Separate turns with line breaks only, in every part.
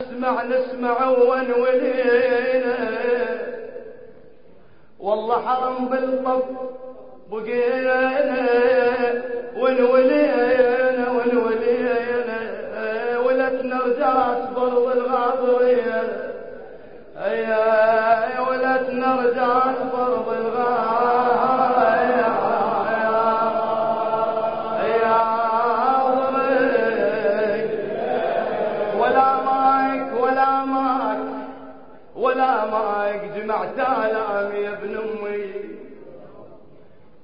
نسمع نسمع ونولينا. والله حرم بالطب بقينا. ونولينا ونولينا. ولتنا رجعت برض الغاضرية يا ولتنا رجعت ولا ماك جمعت آلام يا ابن أمي.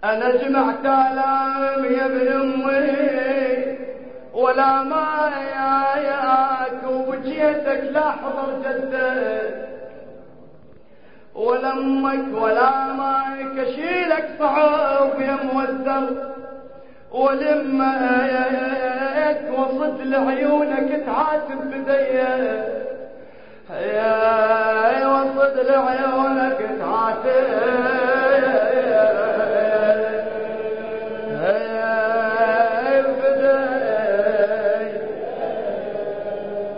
أنا جمعت آلام يا ابن أمي. ولا ما ياك وبجيتك لا حضر جدك. ولا أمك ولا ماك أشيلك صعب يا موزر. ولمك وصد لعيونك تعاتب بديك. وصد لعيونك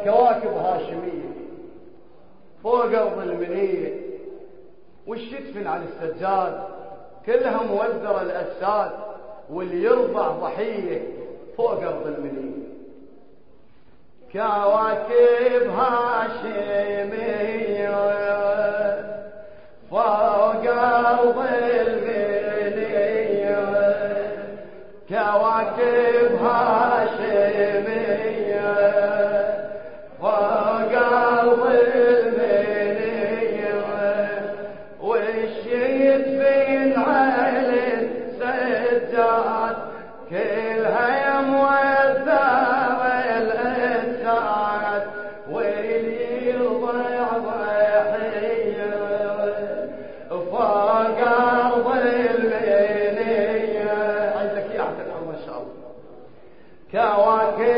كواكب هاشمية. فوق أرض المنية. على السجاد. كلها موزرة الأجساد واللي يرضع ضحية فوق أرض المنية. كواكب هاشمية فوق أرض شاء الله كواكب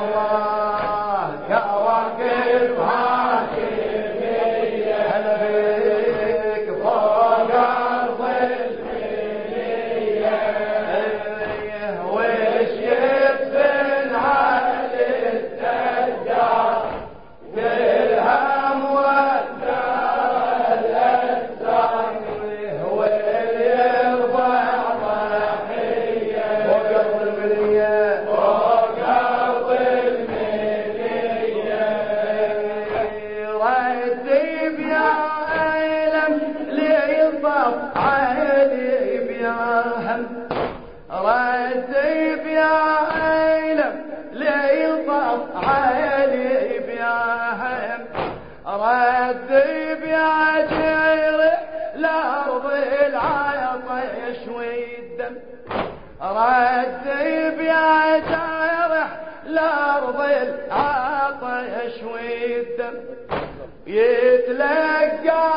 الله. كواكب هاشمية رتب يا عالم ليطف عالي بيا هم رتب يا جرح لأرض العطش والدم رتب يا جرح لأرض العطش والدم يتلقاها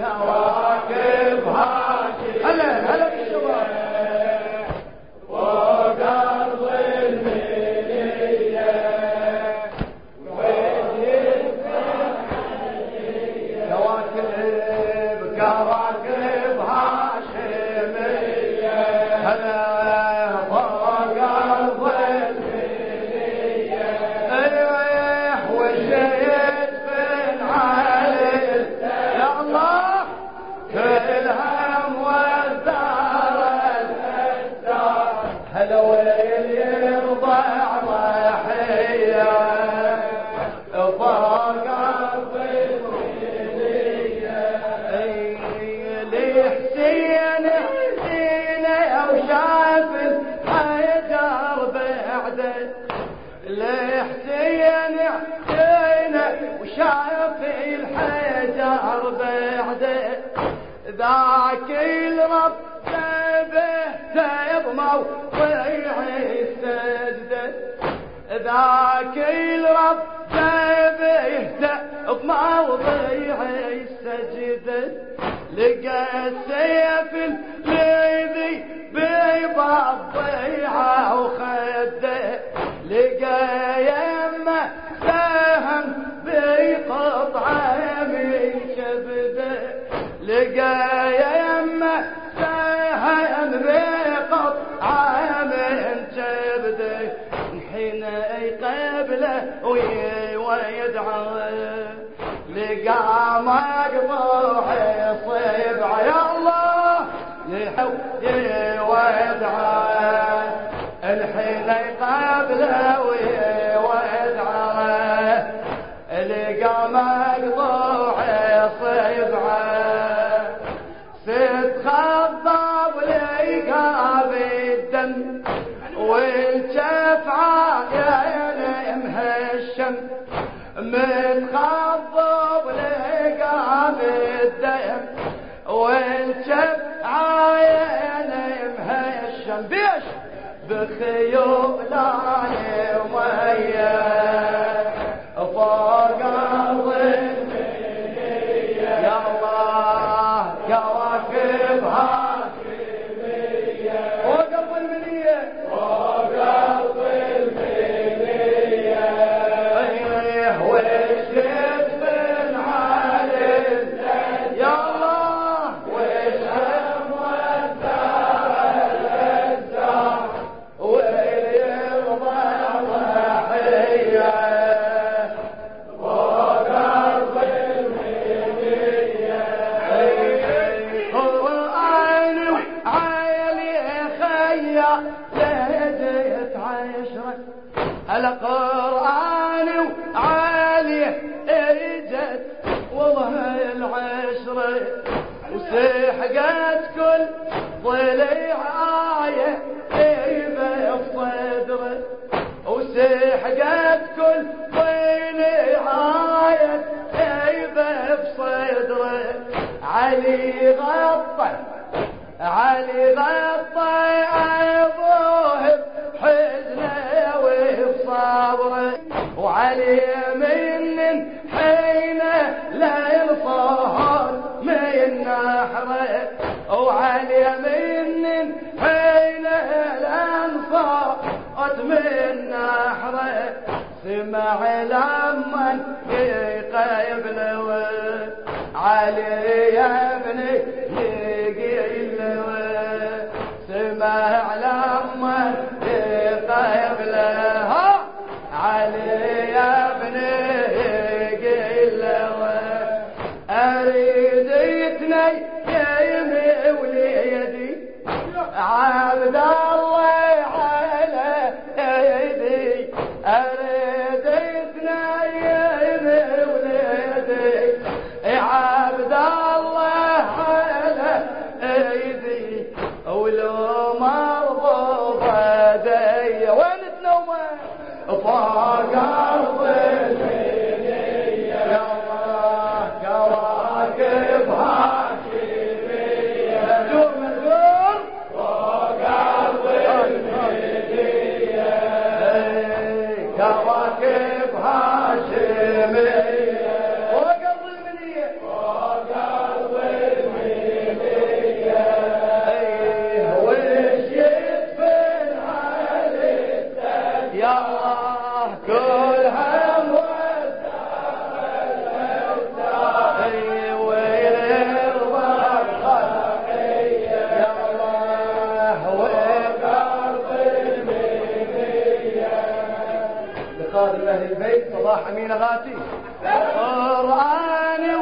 كواكب الدار هلا ويل يرضع ضحية فوق لحسين حسين وشاف الحجر بعده لحسين حسين وشاف الحجر بعده ذاك الرب به بموضع السجدة. ذاك الرب به بموضع السجدة. لقى السيف الذي بيض ضيعه وخده. لقى يمه سهم بقطعه من كبده لقى يمه من كبده حين قبله ويدعى. لقى مقطوع صيبع يا الله يحوي ويدعى. الحين قبله ويدعى. لقى مقطوع صيبعه ست خضب لقى بالدم. والشفعة يا مهشم متخضب لقى بالدم والشفعة يا مهشم بيش بخيول ومية والله العشرة. وسحقت كل ضليع آية ايبه في صدره وسحقت كل ضليع آية ايبه في صدره علي غطى علي غطى أبوه بحزنه وبصبره. وعلي من حين لا ينصهر من نحره وعلي من حين لا ينصهر من نحره سمع لمن يقبله علي يا ابني يقيل سمع لما قبلها علي يا ابني يمي وليدي عبد کے بھاشے میں لقادم أهل البيت صباح أمين غاتي. قرآني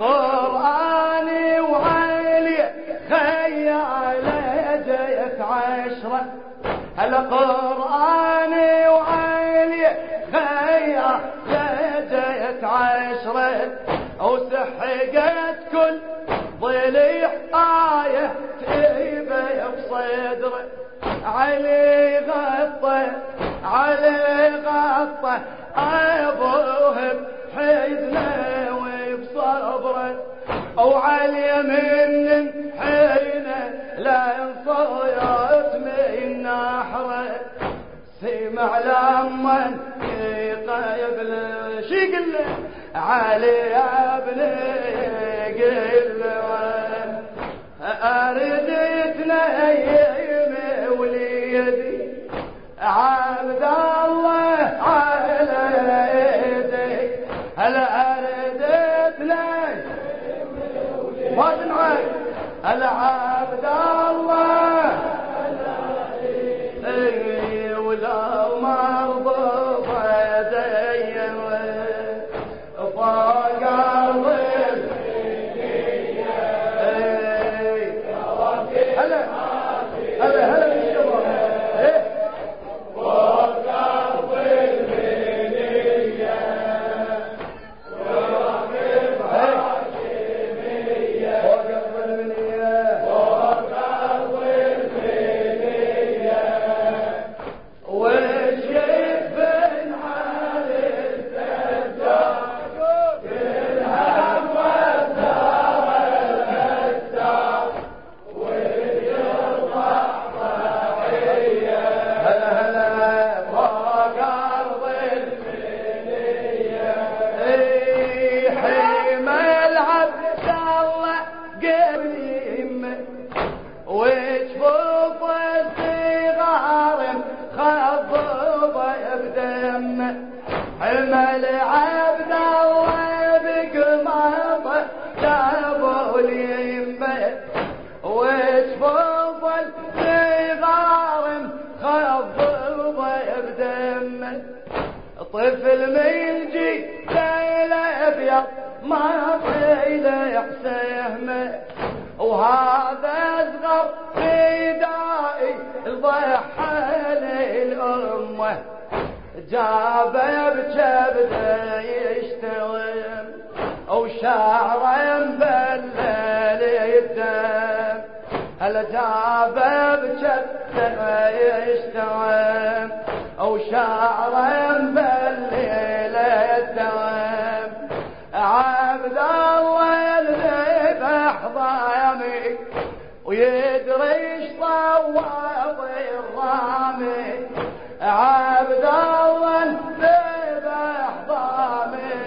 قرآني وعلي خيال جيت عشرة. هلا قرآني وعلي خيال جيت عشرة. وسحقت كل ضليع آية تيبة بصدره علي غطى علي غطى ابوه بحزنه وبصبره. وعلي من حينه لا انصيت من نحره. سمع لما يقيب شي قل علي ابني قل اريد تنيم وليدي عبد الله على يدي هلا اريد تنيم ما تنعي. هلا عبد الله الله قريم وجفوف وهذا أصغر فدائي ضحى للأمة. جابه بكبده يشتوم وشعره مبلل الدم هلا جابه بكبده يشتوم وشعره مبلل الدم عبد الله ضامي ويدري إيش الرامي. عبد الله الذبح ضامي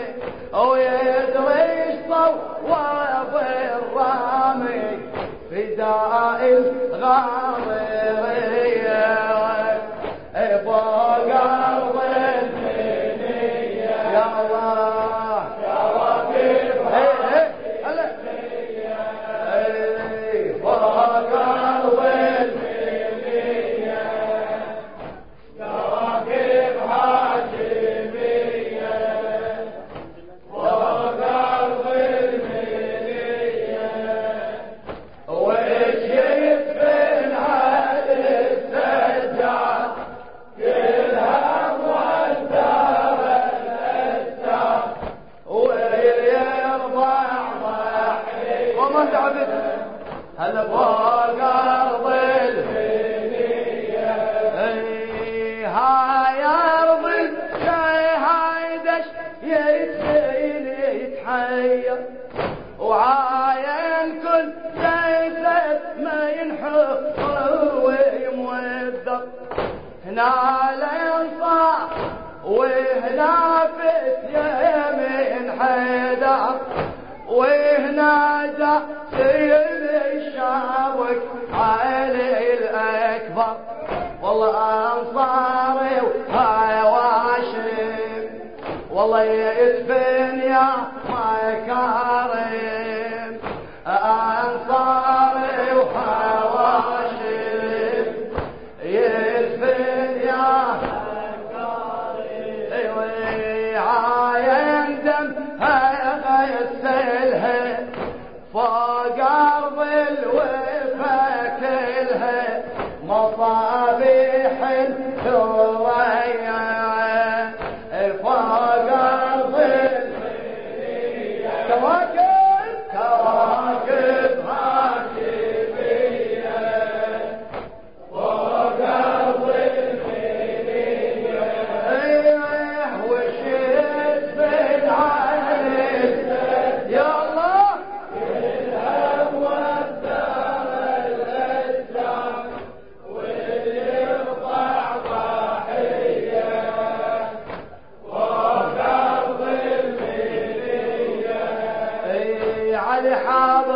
ويدري إيش صواب الرامي فداء الغاضرية دش يتسيل يتحير. وعاين كل ليلة ما ينحر ويموذر هنا الانصار وهنا فتية حيدر. وهنا جا سيد الشابك علي الأكبر. والله أنصاري وهاي واشم والله يدفن يا ما كارم كواكب